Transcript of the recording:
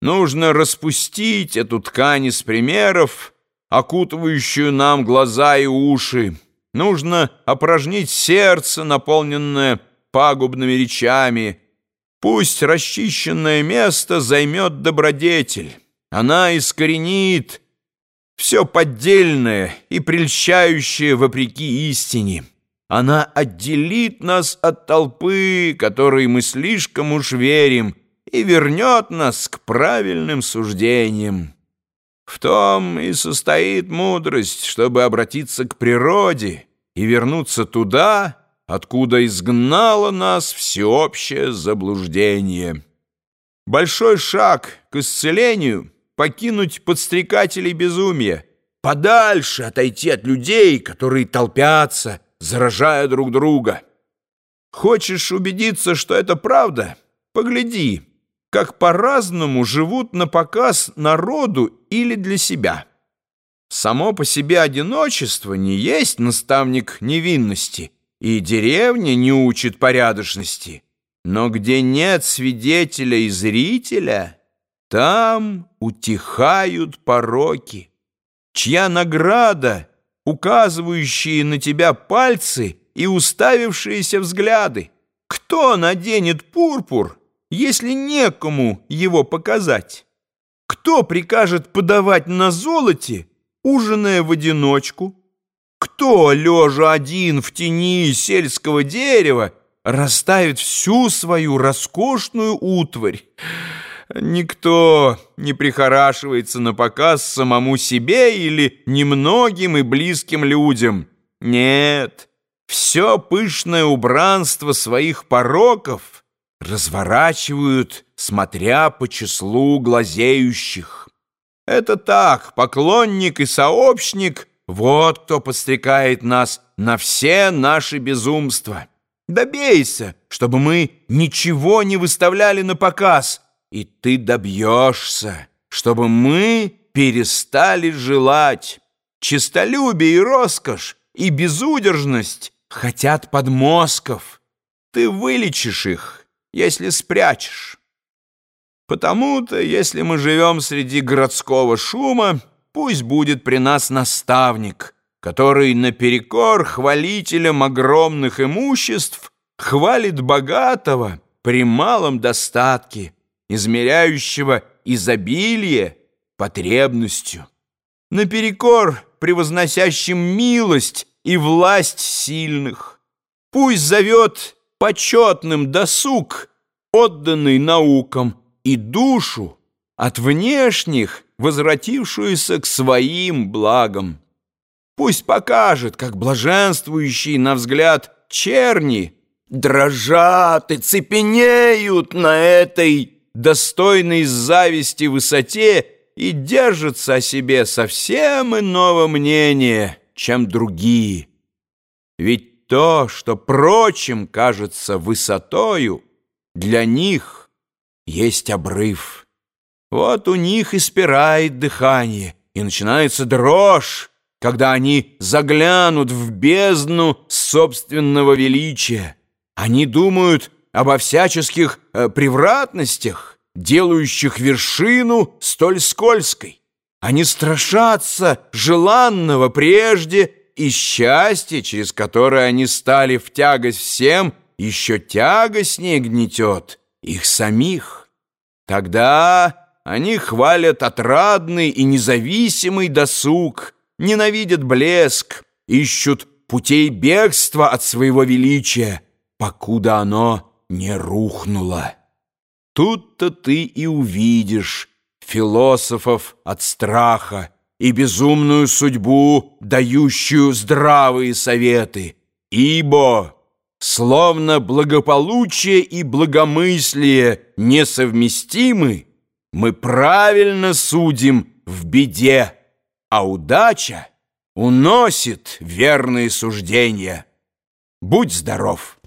Нужно распустить эту ткань из примеров, окутывающую нам глаза и уши. Нужно опорожнить сердце, наполненное пагубными речами. Пусть расчищенное место займет добродетель. Она искоренит все поддельное и прельщающее вопреки истине. Она отделит нас от толпы, которой мы слишком уж верим, и вернет нас к правильным суждениям. В том и состоит мудрость, чтобы обратиться к природе и вернуться туда, откуда изгнало нас всеобщее заблуждение. Большой шаг к исцелению — покинуть подстрекателей безумия, подальше отойти от людей, которые толпятся, заражая друг друга. Хочешь убедиться, что это правда? Погляди, как по-разному живут на показ народу или для себя. Само по себе одиночество не есть наставник невинности, и деревня не учит порядочности. Но где нет свидетеля и зрителя, там утихают пороки. Чья награда, указывающие на тебя пальцы и уставившиеся взгляды? Кто наденет пурпур, если некому его показать? Кто прикажет подавать на золоте, ужиная в одиночку? Кто, лежа один в тени сельского дерева, расставит всю свою роскошную утварь? Никто не прихорашивается на показ самому себе или немногим и близким людям. Нет, все пышное убранство своих пороков — разворачивают, смотря по числу глазеющих. Это так, поклонник и сообщник, вот кто подстрекает нас на все наши безумства. Добейся, чтобы мы ничего не выставляли на показ, и ты добьешься, чтобы мы перестали желать. Чистолюбие и роскошь, и безудержность хотят подмозгов. Ты вылечишь их, если спрячешь. Потому-то, если мы живем среди городского шума, пусть будет при нас наставник, который наперекор хвалителям огромных имуществ хвалит богатого при малом достатке, измеряющего изобилие потребностью. Наперекор превозносящим милость и власть сильных. Пусть зовет почетным досуг, отданный наукам, и душу от внешних, возвратившуюся к своим благам. Пусть покажет, как блаженствующие на взгляд черни дрожат и цепенеют на этой достойной зависти высоте и держатся о себе совсем иного мнения, чем другие. Ведь то, что прочим кажется высотою, для них есть обрыв. Вот у них и спирает дыхание, и начинается дрожь, когда они заглянут в бездну собственного величия. Они думают обо всяческих э, превратностях, делающих вершину столь скользкой. Они страшатся желанного прежде и счастье, через которое они стали в тягость всем, еще тягостнее гнетет их самих. Тогда они хвалят отрадный и независимый досуг, ненавидят блеск, ищут путей бегства от своего величия, покуда оно не рухнуло. Тут-то ты и увидишь философов от страха, и безумную судьбу, дающую здравые советы, ибо, словно благополучие и благомыслие несовместимы, мы правильно судим в беде, а удача уносит верные суждения. Будь здоров!